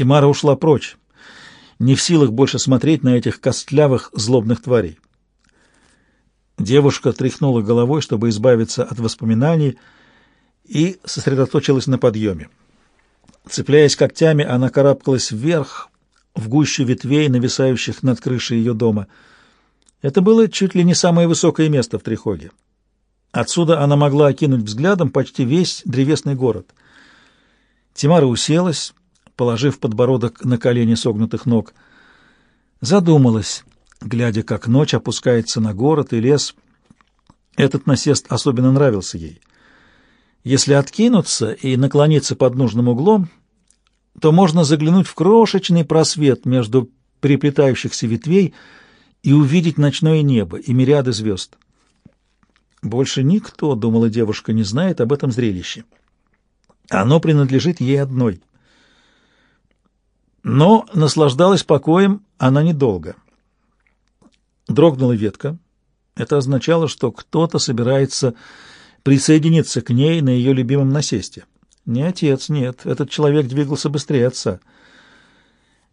Тимара ушла прочь, не в силах больше смотреть на этих костлявых злобных тварей. Девушка тряхнула головой, чтобы избавиться от воспоминаний, и сосредоточилась на подъеме. Цепляясь когтями, она карабкалась вверх, в гущу ветвей, нависающих над крышей ее дома. Это было чуть ли не самое высокое место в Трихоге. Отсюда она могла окинуть взглядом почти весь древесный город. Тимара уселась, положив подбородок на колени согнутых ног. Задумалась, глядя, как ночь опускается на город и лес. Этот насест особенно нравился ей. Если откинуться и наклониться под нужным углом, то можно заглянуть в крошечный просвет между переплетающихся ветвей и увидеть ночное небо и мириады звезд. Больше никто, думала девушка, не знает об этом зрелище. Оно принадлежит ей одной. Но наслаждалась покоем она недолго. Дрогнула ветка. Это означало, что кто-то собирается присоединиться к ней на ее любимом насесте. Не отец, нет, этот человек двигался быстрее отца.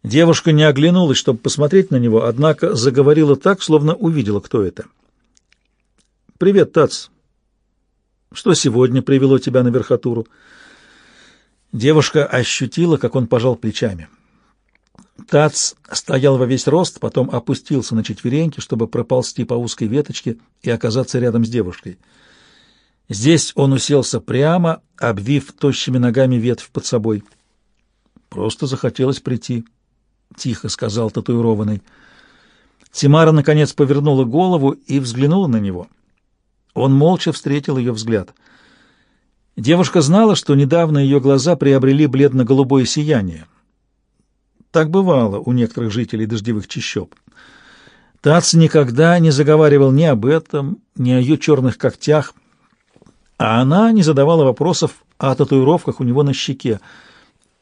Девушка не оглянулась, чтобы посмотреть на него, однако заговорила так, словно увидела, кто это. «Привет, Тац. Что сегодня привело тебя на верхотуру?» Девушка ощутила, как он пожал плечами. Тац стоял во весь рост, потом опустился на четвереньки, чтобы проползти по узкой веточке и оказаться рядом с девушкой. Здесь он уселся прямо, обвив тощими ногами ветвь под собой. «Просто захотелось прийти», — тихо сказал татуированный. Тимара, наконец, повернула голову и взглянула на него. Он молча встретил ее взгляд. Девушка знала, что недавно ее глаза приобрели бледно-голубое сияние. Так бывало у некоторых жителей дождевых чащоб. Тац никогда не заговаривал ни об этом, ни о ее черных когтях — а она не задавала вопросов о татуировках у него на щеке.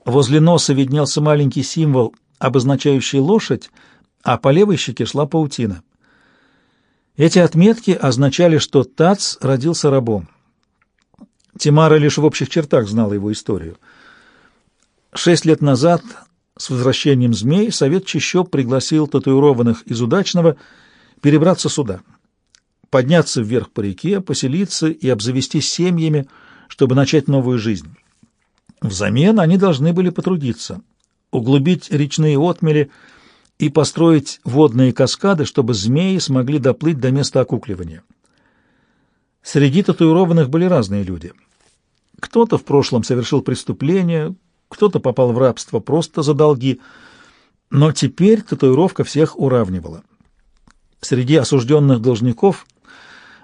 Возле носа виднелся маленький символ, обозначающий лошадь, а по левой щеке шла паутина. Эти отметки означали, что Тац родился рабом. Тимара лишь в общих чертах знала его историю. Шесть лет назад, с возвращением змей, совет Чищоб пригласил татуированных из Удачного перебраться сюда — подняться вверх по реке, поселиться и обзавестись семьями, чтобы начать новую жизнь. Взамен они должны были потрудиться, углубить речные отмели и построить водные каскады, чтобы змеи смогли доплыть до места окукливания. Среди татуированных были разные люди. Кто-то в прошлом совершил преступление, кто-то попал в рабство просто за долги, но теперь татуировка всех уравнивала. Среди осужденных должников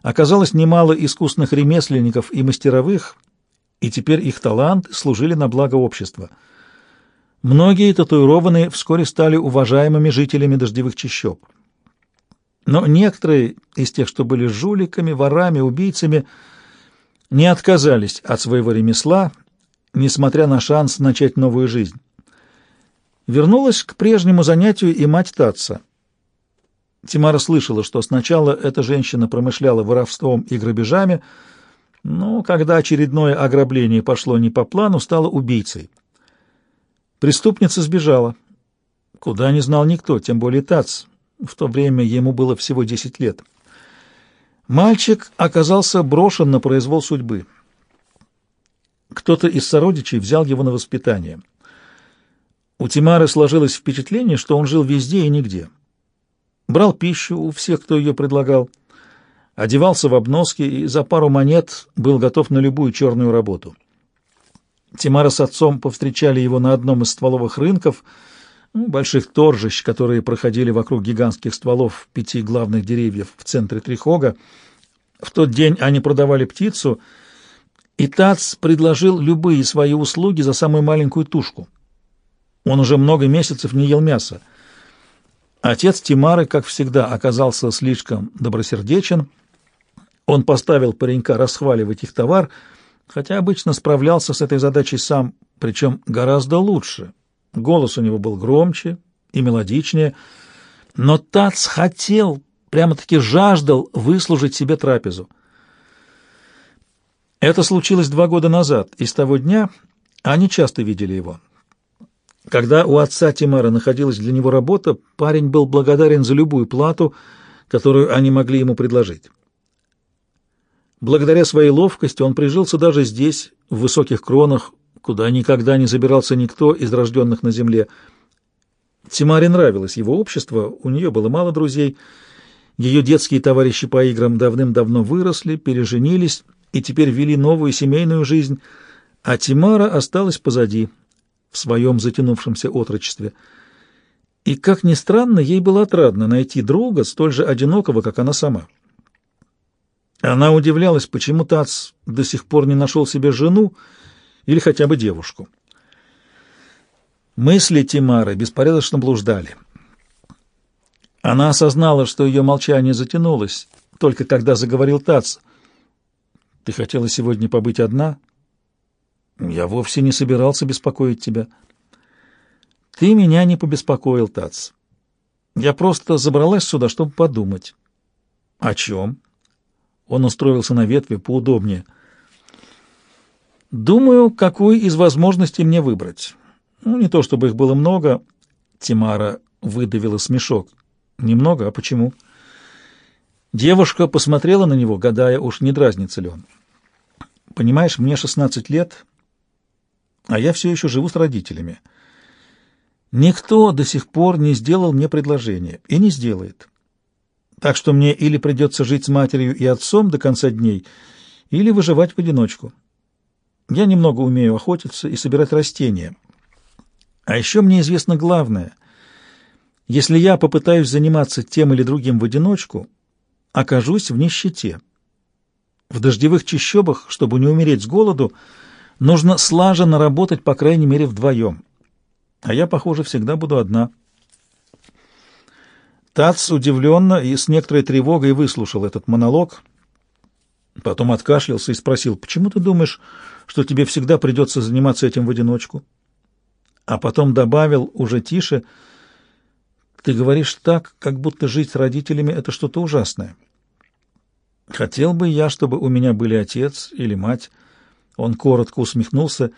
оказалось немало искусных ремесленников и мастеровых, и теперь их талант служили на благо общества. Многие татуированные вскоре стали уважаемыми жителями дождевых чащоб. Но некоторые из тех, что были жуликами, ворами, убийцами, не отказались от своего ремесла, несмотря на шанс начать новую жизнь. Вернулась к прежнему занятию и мать Татца — Тимара слышала, что сначала эта женщина промышляла воровством и грабежами, но когда очередное ограбление пошло не по плану, стала убийцей. Преступница сбежала. Куда не знал никто, тем более Тац. В то время ему было всего 10 лет. Мальчик оказался брошен на произвол судьбы. Кто-то из сородичей взял его на воспитание. У Тимары сложилось впечатление, что он жил везде и нигде — брал пищу у всех, кто ее предлагал, одевался в обноски и за пару монет был готов на любую черную работу. Тимара с отцом повстречали его на одном из стволовых рынков, ну, больших торжищ, которые проходили вокруг гигантских стволов пяти главных деревьев в центре Трихога. В тот день они продавали птицу, и Тац предложил любые свои услуги за самую маленькую тушку. Он уже много месяцев не ел мяса. Отец Тимары, как всегда, оказался слишком добросердечен. Он поставил паренька расхваливать их товар, хотя обычно справлялся с этой задачей сам, причем гораздо лучше. Голос у него был громче и мелодичнее, но Тац хотел, прямо-таки жаждал выслужить себе трапезу. Это случилось два года назад, и с того дня они часто видели его. Когда у отца Тимара находилась для него работа, парень был благодарен за любую плату, которую они могли ему предложить. Благодаря своей ловкости он прижился даже здесь, в высоких кронах, куда никогда не забирался никто из рожденных на земле. Тимаре нравилось его общество, у нее было мало друзей. Ее детские товарищи по играм давным-давно выросли, переженились и теперь вели новую семейную жизнь, а Тимара осталась позади, в своем затянувшемся отрочестве. И, как ни странно, ей было отрадно найти друга, столь же одинокого, как она сама. Она удивлялась, почему Тац до сих пор не нашел себе жену или хотя бы девушку. Мысли Тимары беспорядочно блуждали. Она осознала, что ее молчание затянулось, только когда заговорил Тац. «Ты хотела сегодня побыть одна?» «Я вовсе не собирался беспокоить тебя». «Ты меня не побеспокоил, Тац. Я просто забралась сюда, чтобы подумать». «О чем?» Он устроился на ветве поудобнее. «Думаю, какую из возможностей мне выбрать. Ну, не то чтобы их было много». Тимара выдавила смешок. «Немного? А почему?» Девушка посмотрела на него, гадая, уж не дразнится ли он. «Понимаешь, мне шестнадцать лет, а я все еще живу с родителями. Никто до сих пор не сделал мне предложение и не сделает. Так что мне или придется жить с матерью и отцом до конца дней, или выживать в одиночку. Я немного умею охотиться и собирать растения. А еще мне известно главное. Если я попытаюсь заниматься тем или другим в одиночку, окажусь в нищете. В дождевых чащобах, чтобы не умереть с голоду, нужно слаженно работать, по крайней мере, вдвоем. А я, похоже, всегда буду одна. Тац удивленно и с некоторой тревогой выслушал этот монолог, потом откашлялся и спросил, «Почему ты думаешь, что тебе всегда придется заниматься этим в одиночку?» А потом добавил уже тише, «Ты говоришь так, как будто жить с родителями — это что-то ужасное. Хотел бы я, чтобы у меня были отец или мать». Он коротко усмехнулся,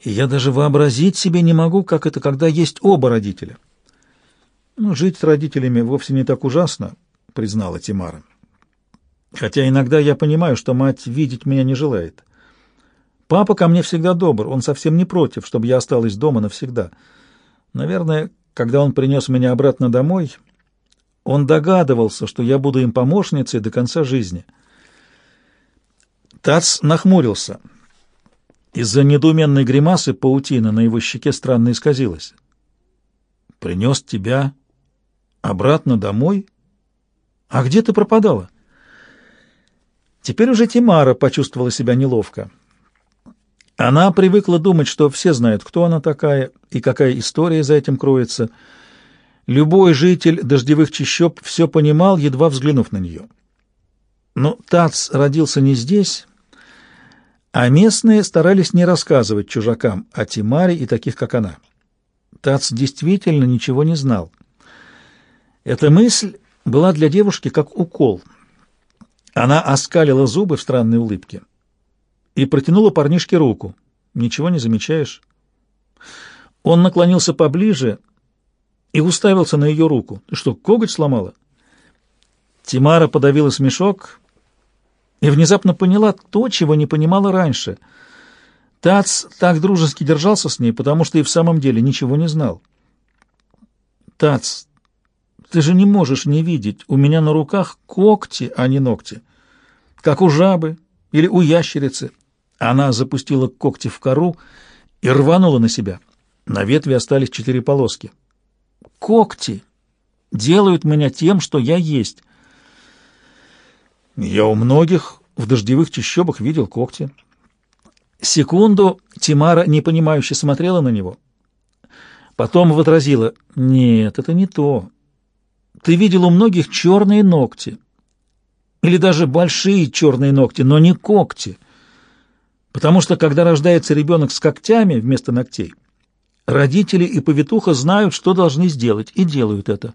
«И я даже вообразить себе не могу, как это, когда есть оба родителя». «Ну, жить с родителями вовсе не так ужасно», — признала Тимара. «Хотя иногда я понимаю, что мать видеть меня не желает. Папа ко мне всегда добр, он совсем не против, чтобы я осталась дома навсегда. Наверное, когда он принес меня обратно домой, он догадывался, что я буду им помощницей до конца жизни». Тац нахмурился. Из-за недоуменной гримасы паутина на его щеке странно исказилась. «Принес тебя Обратно домой? А где ты пропадала? Теперь уже Тимара почувствовала себя неловко. Она привыкла думать, что все знают, кто она такая и какая история за этим кроется. Любой житель дождевых чащоб все понимал, едва взглянув на нее. Но Тац родился не здесь, а местные старались не рассказывать чужакам о Тимаре и таких, как она. Тац действительно ничего не знал. Эта мысль была для девушки как укол. Она оскалила зубы в странной улыбке и протянула парнишке руку. «Ничего не замечаешь?» Он наклонился поближе и уставился на ее руку. «Ты что, коготь сломала?» Тимара подавила смешок и внезапно поняла то, чего не понимала раньше. Тац так дружески держался с ней, потому что и в самом деле ничего не знал. «Тац, ты же не можешь не видеть, у меня на руках когти, а не ногти. Как у жабы или у ящерицы. Она запустила когти в кору и рванула на себя. На ветви остались четыре полоски. Когти делают меня тем, что я есть. Я у многих в дождевых чащобах видел когти. Секунду Тимара непонимающе смотрела на него. Потом возразила, «Нет, это не то. Ты видел у многих черные ногти. Или даже большие черные ногти, но не когти. Потому что, когда рождается ребенок с когтями вместо ногтей, родители и повитуха знают, что должны сделать, и делают это.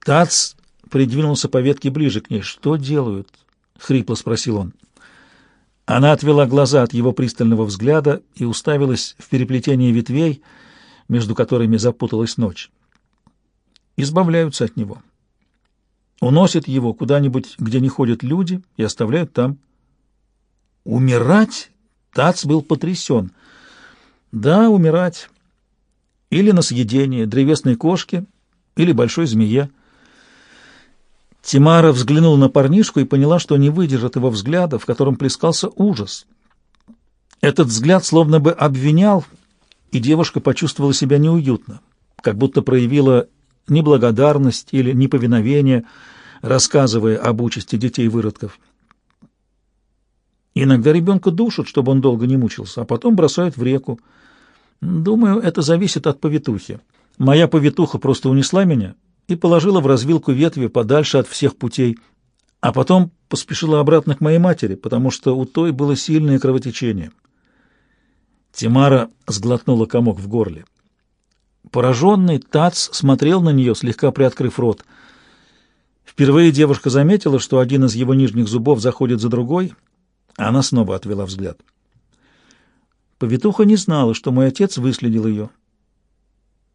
Тац придвинулся по ветке ближе к ней. «Что делают?» — хрипло спросил он. Она отвела глаза от его пристального взгляда и уставилась в переплетение ветвей, между которыми запуталась ночь. Избавляются от него. Уносят его куда-нибудь, где не ходят люди, и оставляют там. Умирать? Тац был потрясен. Да, умирать. Или на съедение древесной кошки, или большой змея. Тимара взглянула на парнишку и поняла, что не выдержит его взгляда, в котором плескался ужас. Этот взгляд словно бы обвинял, и девушка почувствовала себя неуютно, как будто проявила неблагодарность или неповиновение, рассказывая об участи детей-выродков. Иногда ребенка душат, чтобы он долго не мучился, а потом бросают в реку. Думаю, это зависит от повитухи. Моя повитуха просто унесла меня — и положила в развилку ветви подальше от всех путей, а потом поспешила обратно к моей матери, потому что у той было сильное кровотечение. Тимара сглотнула комок в горле. Пораженный Тац смотрел на нее, слегка приоткрыв рот. Впервые девушка заметила, что один из его нижних зубов заходит за другой, она снова отвела взгляд. Повитуха не знала, что мой отец выследил ее.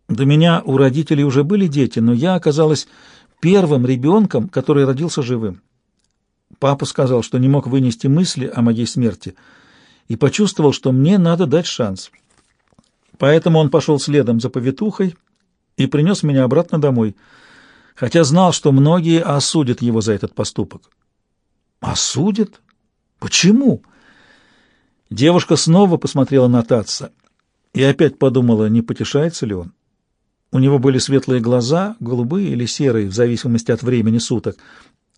До меня у родителей уже были дети, но я оказалась первым ребенком, который родился живым. Папа сказал, что не мог вынести мысли о моей смерти, и почувствовал, что мне надо дать шанс. Поэтому он пошел следом за повитухой и принес меня обратно домой, хотя знал, что многие осудят его за этот поступок. Осудят? Почему? Девушка снова посмотрела на Татца и опять подумала, не потешается ли он. У него были светлые глаза, голубые или серые, в зависимости от времени суток,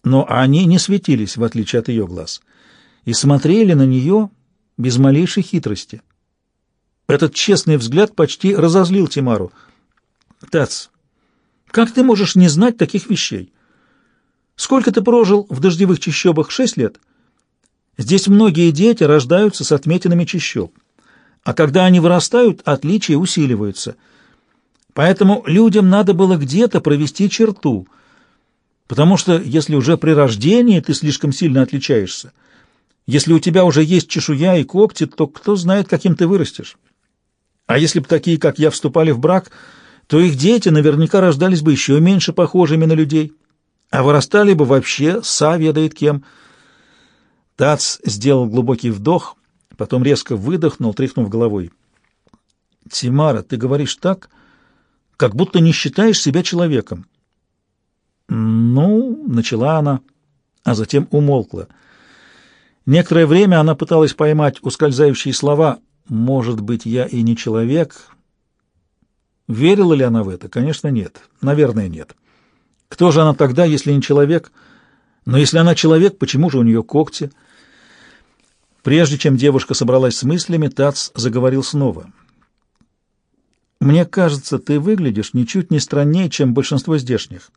но они не светились, в отличие от ее глаз, и смотрели на нее без малейшей хитрости. Этот честный взгляд почти разозлил Тимару. «Тац, как ты можешь не знать таких вещей? Сколько ты прожил в дождевых чащобах? Шесть лет? Здесь многие дети рождаются с отметинами чащоб, а когда они вырастают, отличия усиливаются — Поэтому людям надо было где-то провести черту, потому что если уже при рождении ты слишком сильно отличаешься, если у тебя уже есть чешуя и когти, то кто знает, каким ты вырастешь. А если бы такие, как я, вступали в брак, то их дети наверняка рождались бы еще меньше похожими на людей, а вырастали бы вообще, са ведает кем. Тац сделал глубокий вдох, потом резко выдохнул, тряхнув головой. «Тимара, ты говоришь так...» как будто не считаешь себя человеком. «Ну», — начала она, а затем умолкла. Некоторое время она пыталась поймать ускользающие слова «может быть, я и не человек». Верила ли она в это? Конечно, нет. Наверное, нет. Кто же она тогда, если не человек? Но если она человек, почему же у нее когти? Прежде чем девушка собралась с мыслями, Тац заговорил снова — мне кажется, ты выглядишь ничуть не страннее, чем большинство здешних.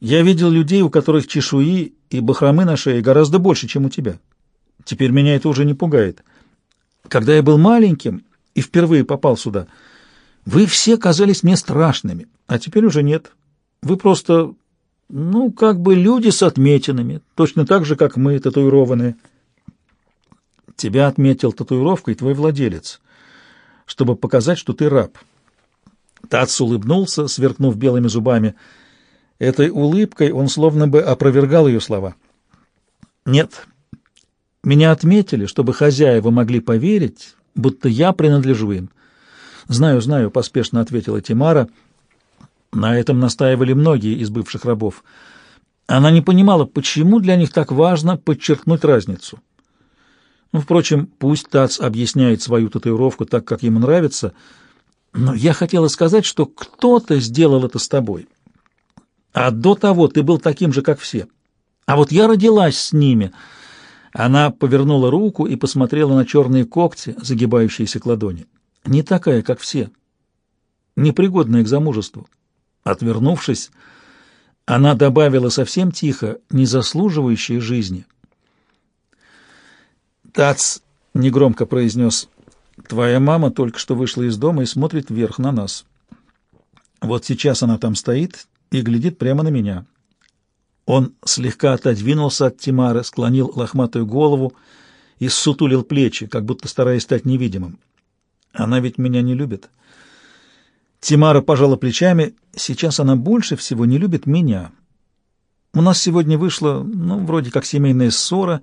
Я видел людей, у которых чешуи и бахромы на шее гораздо больше, чем у тебя. Теперь меня это уже не пугает. Когда я был маленьким и впервые попал сюда, вы все казались мне страшными, а теперь уже нет. Вы просто, ну, как бы люди с отметинами, точно так же, как мы, татуированные. Тебя отметил татуировкой твой владелец чтобы показать, что ты раб. Тац улыбнулся, сверкнув белыми зубами. Этой улыбкой он словно бы опровергал ее слова. «Нет, меня отметили, чтобы хозяева могли поверить, будто я принадлежу им». «Знаю, знаю», — поспешно ответила Тимара. На этом настаивали многие из бывших рабов. Она не понимала, почему для них так важно подчеркнуть разницу. Ну, впрочем, пусть Тац объясняет свою татуировку так, как ему нравится, но я хотела сказать, что кто-то сделал это с тобой. А до того ты был таким же, как все. А вот я родилась с ними. Она повернула руку и посмотрела на черные когти, загибающиеся к ладони. Не такая, как все. Непригодная к замужеству. Отвернувшись, она добавила совсем тихо, не заслуживающая жизни — Тац негромко произнес, «Твоя мама только что вышла из дома и смотрит вверх на нас. Вот сейчас она там стоит и глядит прямо на меня». Он слегка отодвинулся от Тимары, склонил лохматую голову и ссутулил плечи, как будто стараясь стать невидимым. Она ведь меня не любит. Тимара пожала плечами. Сейчас она больше всего не любит меня. У нас сегодня вышла, ну, вроде как семейная ссора.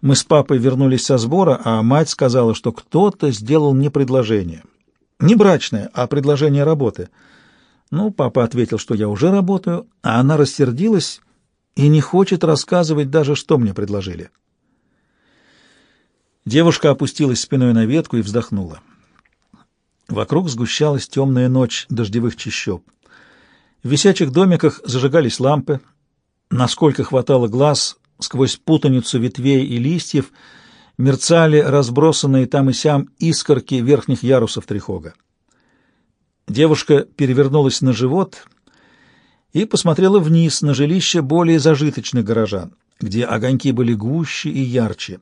Мы с папой вернулись со сбора, а мать сказала, что кто-то сделал мне предложение. Не брачное, а предложение работы. Ну, папа ответил, что я уже работаю, а она рассердилась и не хочет рассказывать даже, что мне предложили. Девушка опустилась спиной на ветку и вздохнула. Вокруг сгущалась темная ночь дождевых чащоб. В висячих домиках зажигались лампы. Насколько хватало глаз, сквозь путаницу ветвей и листьев мерцали разбросанные там и сям искорки верхних ярусов трехога. Девушка перевернулась на живот и посмотрела вниз на жилище более зажиточных горожан, где огоньки были гуще и ярче.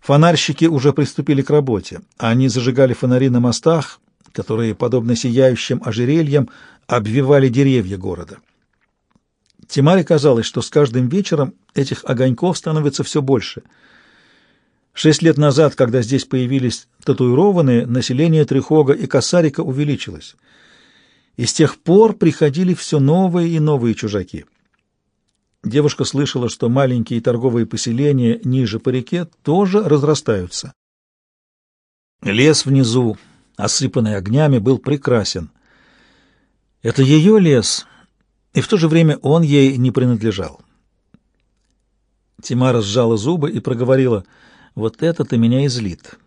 Фонарщики уже приступили к работе. Они зажигали фонари на мостах, которые, подобно сияющим ожерельям, обвивали деревья города. Тимаре казалось, что с каждым вечером этих огоньков становится все больше. Шесть лет назад, когда здесь появились татуированные, население Трихога и Касарика увеличилось. И с тех пор приходили все новые и новые чужаки. Девушка слышала, что маленькие торговые поселения ниже по реке тоже разрастаются. Лес внизу, осыпанный огнями, был прекрасен. Это ее лес, и в то же время он ей не принадлежал. Тимара сжала зубы и проговорила, «Вот это-то меня излит.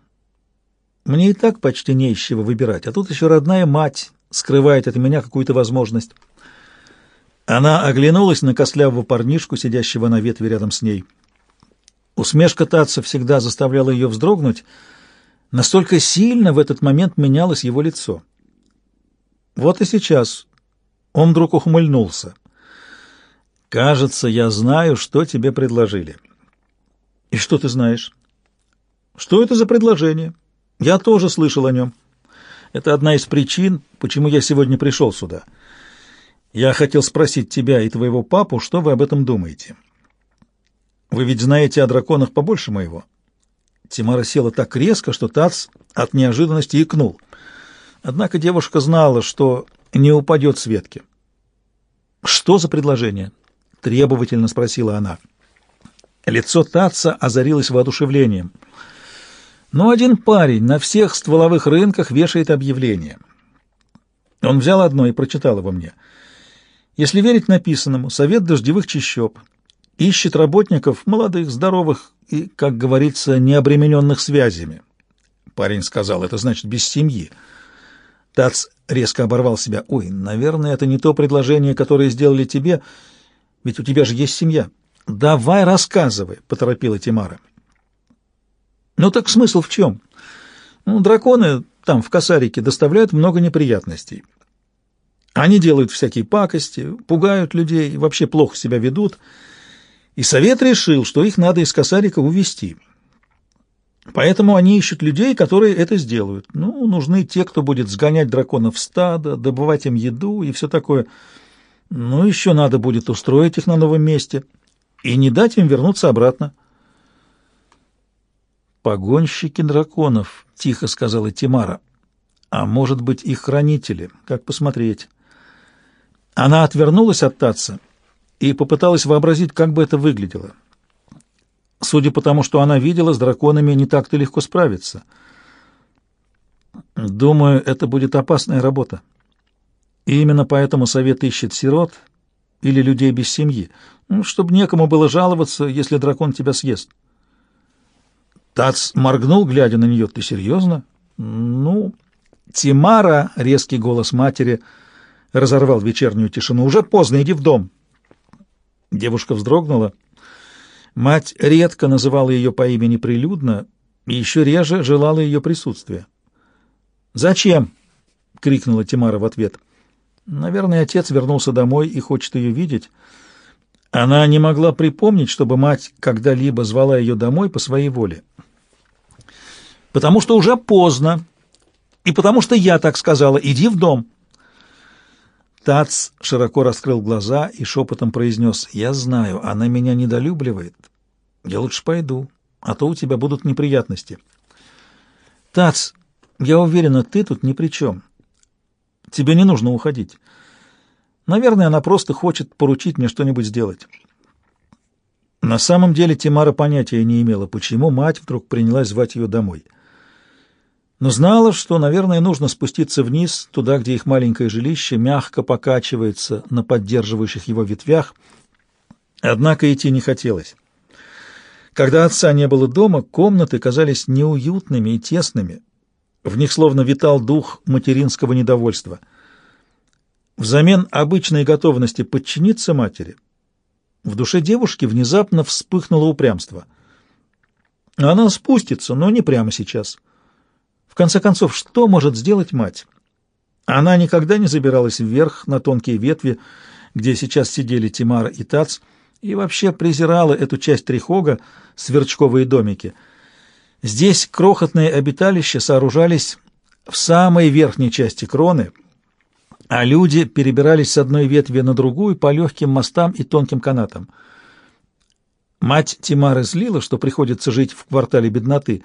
Мне и так почти не из чего выбирать, а тут еще родная мать скрывает от меня какую-то возможность». Она оглянулась на костлявого парнишку, сидящего на ветви рядом с ней. Усмешка Татца всегда заставляла ее вздрогнуть. Настолько сильно в этот момент менялось его лицо. Вот и сейчас он вдруг ухмыльнулся. «Кажется, я знаю, что тебе предложили». «И что ты знаешь?» «Что это за предложение?» «Я тоже слышал о нем. Это одна из причин, почему я сегодня пришел сюда». Я хотел спросить тебя и твоего папу, что вы об этом думаете. Вы ведь знаете о драконах побольше моего. Тимара села так резко, что Тац от неожиданности икнул. Однако девушка знала, что не упадет с ветки. «Что за предложение?» — требовательно спросила она. Лицо Татца озарилось воодушевлением. «Ну, один парень на всех стволовых рынках вешает объявление». Он взял одно и прочитал его мне — если верить написанному, совет дождевых чащоб ищет работников молодых, здоровых и, как говорится, необремененных связями. Парень сказал, это значит без семьи. Тац резко оборвал себя. «Ой, наверное, это не то предложение, которое сделали тебе, ведь у тебя же есть семья». «Давай рассказывай», — поторопила Тимара. «Ну так смысл в чем? Ну, драконы там, в Косарике, доставляют много неприятностей. Они делают всякие пакости, пугают людей, вообще плохо себя ведут. И совет решил, что их надо из косарика увести. Поэтому они ищут людей, которые это сделают. Ну, нужны те, кто будет сгонять драконов в стадо, добывать им еду и все такое. Ну, еще надо будет устроить их на новом месте и не дать им вернуться обратно. «Погонщики драконов», — тихо сказала Тимара. «А может быть, их хранители? Как посмотреть?» Она отвернулась от Татца и попыталась вообразить, как бы это выглядело. Судя по тому, что она видела, с драконами не так-то легко справиться. Думаю, это будет опасная работа. И именно поэтому совет ищет сирот или людей без семьи, ну, чтобы некому было жаловаться, если дракон тебя съест. Тац моргнул, глядя на нее. «Ты серьезно?» «Ну...» Тимара, резкий голос матери — разорвал вечернюю тишину. «Уже поздно, иди в дом!» Девушка вздрогнула. Мать редко называла ее по имени прилюдно и еще реже желала ее присутствия. «Зачем?» — крикнула Тимара в ответ. «Наверное, отец вернулся домой и хочет ее видеть». Она не могла припомнить, чтобы мать когда-либо звала ее домой по своей воле. «Потому что уже поздно, и потому что я так сказала, иди в дом». Тац широко раскрыл глаза и шепотом произнес, «Я знаю, она меня недолюбливает. Я лучше пойду. а то у тебя будут неприятности. Тац, я уверена, ты тут ни при чем. Тебе не нужно уходить. Наверное, она просто хочет поручить мне что-нибудь сделать. На самом деле Тимара понятия не имела, почему мать вдруг принялась звать ее домой. Но знала, что, наверное, нужно спуститься вниз, туда, где их маленькое жилище мягко покачивается на поддерживающих его ветвях. Однако идти не хотелось. Когда отца не было дома, комнаты казались неуютными и тесными. В них словно витал дух материнского недовольства. Взамен обычной готовности подчиниться матери — в душе девушки внезапно вспыхнуло упрямство. Она спустится, но не прямо сейчас. В конце концов, что может сделать мать? Она никогда не забиралась вверх на тонкие ветви, где сейчас сидели Тимара и Тац, и вообще презирала эту часть Трихога, сверчковые домики. Здесь крохотные обиталища сооружались в самой верхней части кроны — а люди перебирались с одной ветви на другую по легким мостам и тонким канатам. Мать Тимары злила, что приходится жить в квартале бедноты,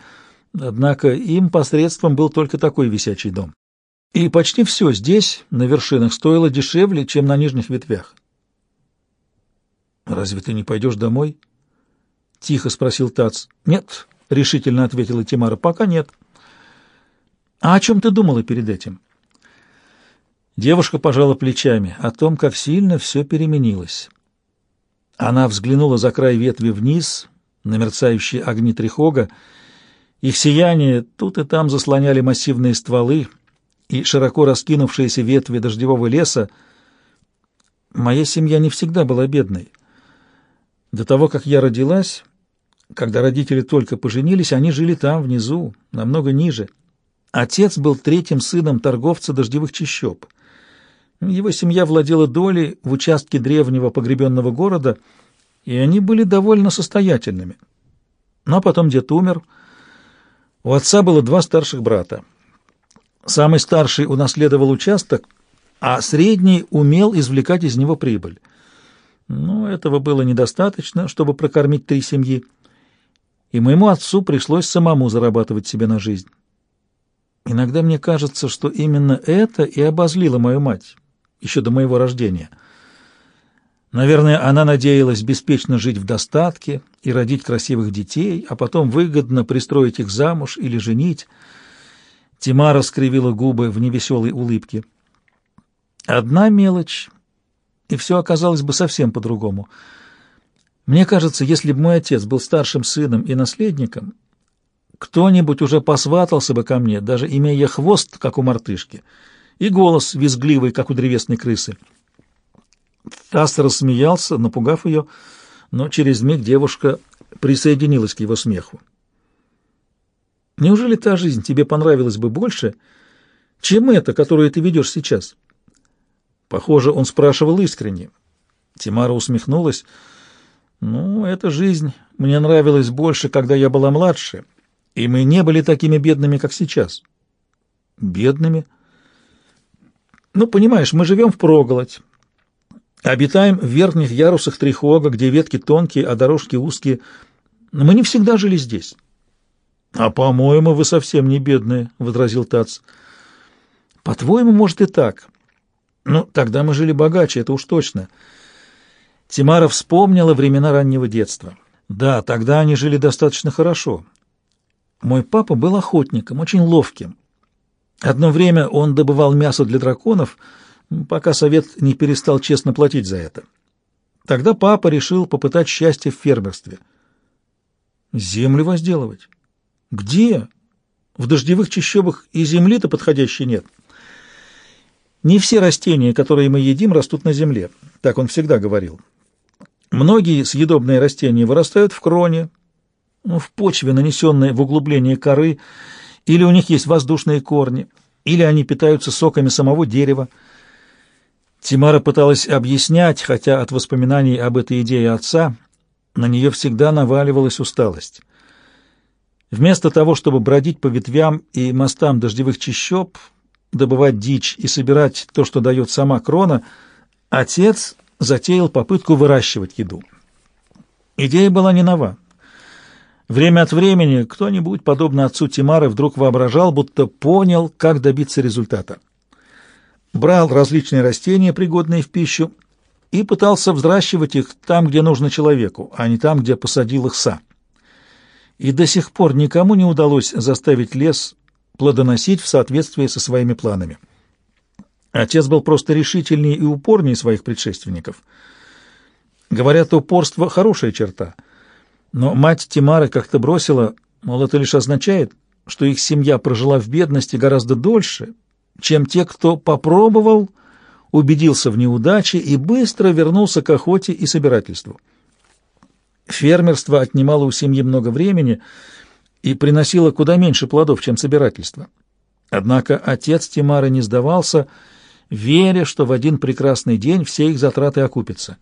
однако им посредством был только такой висячий дом. И почти все здесь, на вершинах, стоило дешевле, чем на нижних ветвях. «Разве ты не пойдешь домой?» — тихо спросил Тац. «Нет», — решительно ответила Тимара, — «пока нет». «А о чем ты думала перед этим?» Девушка пожала плечами о том, как сильно все переменилось. Она взглянула за край ветви вниз, на мерцающие огни трехога. Их сияние тут и там заслоняли массивные стволы и широко раскинувшиеся ветви дождевого леса. Моя семья не всегда была бедной. До того, как я родилась, когда родители только поженились, они жили там, внизу, намного ниже. Отец был третьим сыном торговца дождевых чащоб — его семья владела долей в участке древнего погребенного города, и они были довольно состоятельными. Но потом дед умер. У отца было два старших брата. Самый старший унаследовал участок, а средний умел извлекать из него прибыль. Но этого было недостаточно, чтобы прокормить три семьи, и моему отцу пришлось самому зарабатывать себе на жизнь. Иногда мне кажется, что именно это и обозлило мою мать еще до моего рождения. Наверное, она надеялась беспечно жить в достатке и родить красивых детей, а потом выгодно пристроить их замуж или женить. Тимара скривила губы в невеселой улыбке. Одна мелочь, и все оказалось бы совсем по-другому. Мне кажется, если бы мой отец был старшим сыном и наследником, кто-нибудь уже посватался бы ко мне, даже имея хвост, как у мартышки — и голос визгливый, как у древесной крысы. Тасс рассмеялся, напугав ее, но через миг девушка присоединилась к его смеху. «Неужели та жизнь тебе понравилась бы больше, чем эта, которую ты ведешь сейчас?» Похоже, он спрашивал искренне. Тимара усмехнулась. «Ну, эта жизнь мне нравилась больше, когда я была младше, и мы не были такими бедными, как сейчас». «Бедными?» Ну, понимаешь, мы живем в проголодь. Обитаем в верхних ярусах Трихога, где ветки тонкие, а дорожки узкие. Но мы не всегда жили здесь. — А, по-моему, вы совсем не бедные, — возразил Тац. — По-твоему, может, и так. Ну, тогда мы жили богаче, это уж точно. Тимара вспомнила времена раннего детства. Да, тогда они жили достаточно хорошо. Мой папа был охотником, очень ловким. Одно время он добывал мясо для драконов, пока совет не перестал честно платить за это. Тогда папа решил попытать счастье в фермерстве. Землю возделывать? Где? В дождевых чащобах и земли-то подходящей нет. Не все растения, которые мы едим, растут на земле, так он всегда говорил. Многие съедобные растения вырастают в кроне, в почве, нанесенной в углубление коры, или у них есть воздушные корни, или они питаются соками самого дерева. Тимара пыталась объяснять, хотя от воспоминаний об этой идее отца на нее всегда наваливалась усталость. Вместо того, чтобы бродить по ветвям и мостам дождевых чащоб, добывать дичь и собирать то, что дает сама крона, отец затеял попытку выращивать еду. Идея была не нова. Время от времени кто-нибудь, подобно отцу Тимары, вдруг воображал, будто понял, как добиться результата. Брал различные растения, пригодные в пищу, и пытался взращивать их там, где нужно человеку, а не там, где посадил их са. И до сих пор никому не удалось заставить лес плодоносить в соответствии со своими планами. Отец был просто решительнее и упорнее своих предшественников. Говорят, упорство — хорошая черта — но мать Тимары как-то бросила, мол, это лишь означает, что их семья прожила в бедности гораздо дольше, чем те, кто попробовал, убедился в неудаче и быстро вернулся к охоте и собирательству. Фермерство отнимало у семьи много времени и приносило куда меньше плодов, чем собирательство. Однако отец Тимары не сдавался, веря, что в один прекрасный день все их затраты окупятся.